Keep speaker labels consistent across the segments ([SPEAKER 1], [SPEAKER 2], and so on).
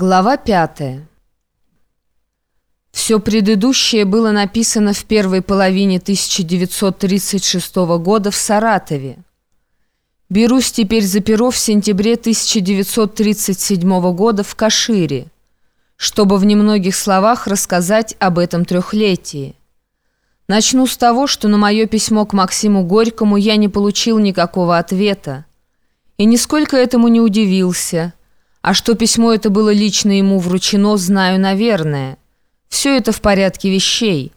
[SPEAKER 1] Глава пятая. Все предыдущее было написано в первой половине 1936 года в Саратове. Берусь теперь за перо в сентябре 1937 года в Кашире, чтобы в немногих словах рассказать об этом трехлетии. Начну с того, что на мое письмо к Максиму Горькому я не получил никакого ответа. И нисколько этому не удивился – а что письмо это было лично ему вручено, знаю, наверное. Все это в порядке вещей.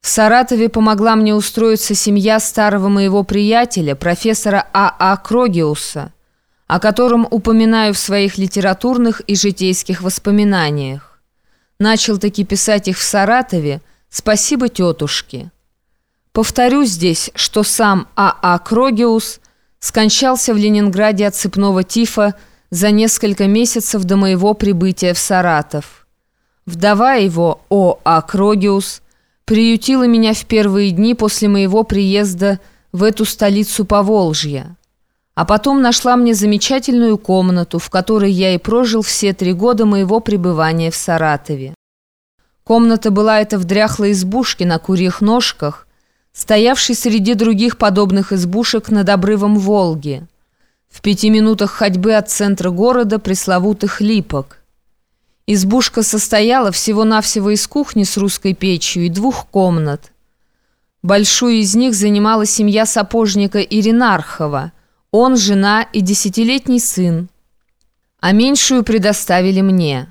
[SPEAKER 1] В Саратове помогла мне устроиться семья старого моего приятеля, профессора А.А. А Крогиуса, о котором упоминаю в своих литературных и житейских воспоминаниях. Начал таки писать их в Саратове, спасибо тетушке. Повторю здесь, что сам А.А. А Крогиус скончался в Ленинграде от цепного тифа за несколько месяцев до моего прибытия в Саратов. Вдова его, О. Акрогиус, приютила меня в первые дни после моего приезда в эту столицу Поволжья. А потом нашла мне замечательную комнату, в которой я и прожил все три года моего пребывания в Саратове. Комната была эта в дряхлой избушке на курьих ножках, стоявшей среди других подобных избушек над обрывом Волги в пяти минутах ходьбы от центра города пресловутых липок. Избушка состояла всего-навсего из кухни с русской печью и двух комнат. Большую из них занимала семья сапожника Иринархова, он, жена и десятилетний сын. А меньшую предоставили мне.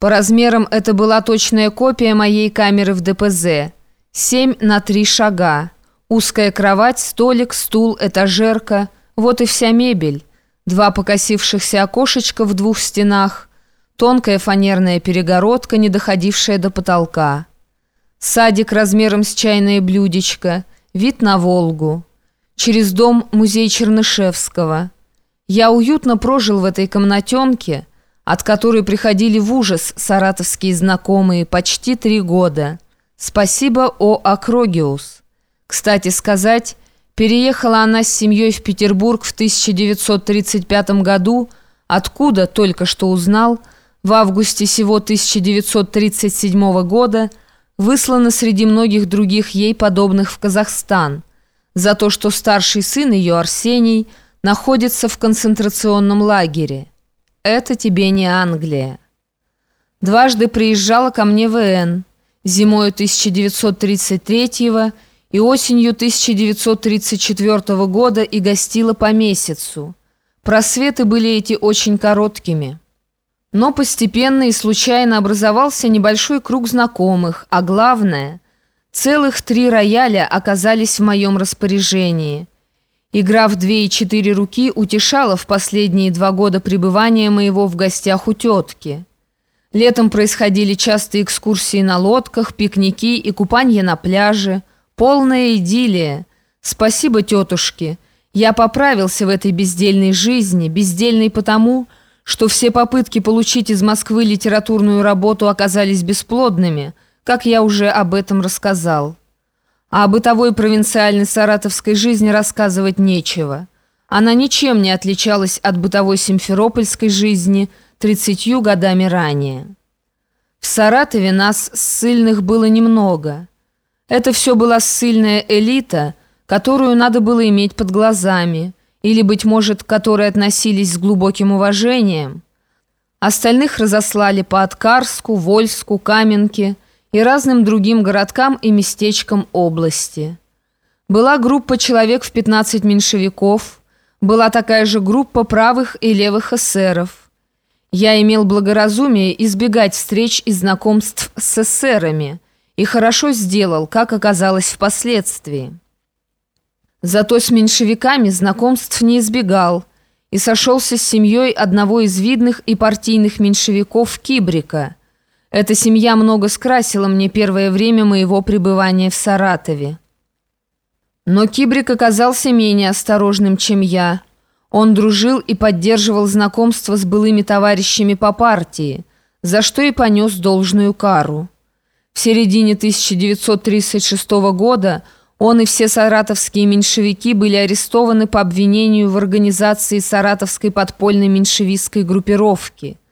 [SPEAKER 1] По размерам это была точная копия моей камеры в ДПЗ. Семь на три шага. Узкая кровать, столик, стул, этажерка – вот и вся мебель. Два покосившихся окошечка в двух стенах, тонкая фанерная перегородка, не доходившая до потолка. Садик размером с чайное блюдечко, вид на Волгу. Через дом музей Чернышевского. Я уютно прожил в этой комнатенке, от которой приходили в ужас саратовские знакомые почти три года. Спасибо, О. Акрогиус. Кстати сказать, Переехала она с семьей в Петербург в 1935 году, откуда, только что узнал, в августе сего 1937 года выслана среди многих других ей подобных в Казахстан за то, что старший сын ее, Арсений, находится в концентрационном лагере. Это тебе не Англия. Дважды приезжала ко мне ВН, зимой 1933 года, и осенью 1934 года и гостила по месяцу. Просветы были эти очень короткими. Но постепенно и случайно образовался небольшой круг знакомых, а главное, целых три рояля оказались в моем распоряжении. Игра в две и четыре руки утешала в последние два года пребывания моего в гостях у тетки. Летом происходили частые экскурсии на лодках, пикники и купания на пляже – Полная идиллия. Спасибо, тетушке. Я поправился в этой бездельной жизни, бездельной потому, что все попытки получить из Москвы литературную работу оказались бесплодными, как я уже об этом рассказал. А о бытовой провинциальной саратовской жизни рассказывать нечего. Она ничем не отличалась от бытовой симферопольской жизни тридцатью годами ранее. В Саратове нас, ссыльных, было немного – это все была ссыльная элита, которую надо было иметь под глазами, или, быть может, которые относились с глубоким уважением. Остальных разослали по Откарску, Вольску, Каменке и разным другим городкам и местечкам области. Была группа человек в 15 меньшевиков, была такая же группа правых и левых эсеров. Я имел благоразумие избегать встреч и знакомств с эсерами – и хорошо сделал, как оказалось впоследствии. Зато с меньшевиками знакомств не избегал и сошелся с семьей одного из видных и партийных меньшевиков Кибрика. Эта семья много скрасила мне первое время моего пребывания в Саратове. Но Кибрик оказался менее осторожным, чем я. Он дружил и поддерживал знакомство с былыми товарищами по партии, за что и понес должную кару. В середине 1936 года он и все саратовские меньшевики были арестованы по обвинению в организации саратовской подпольной меньшевистской группировки –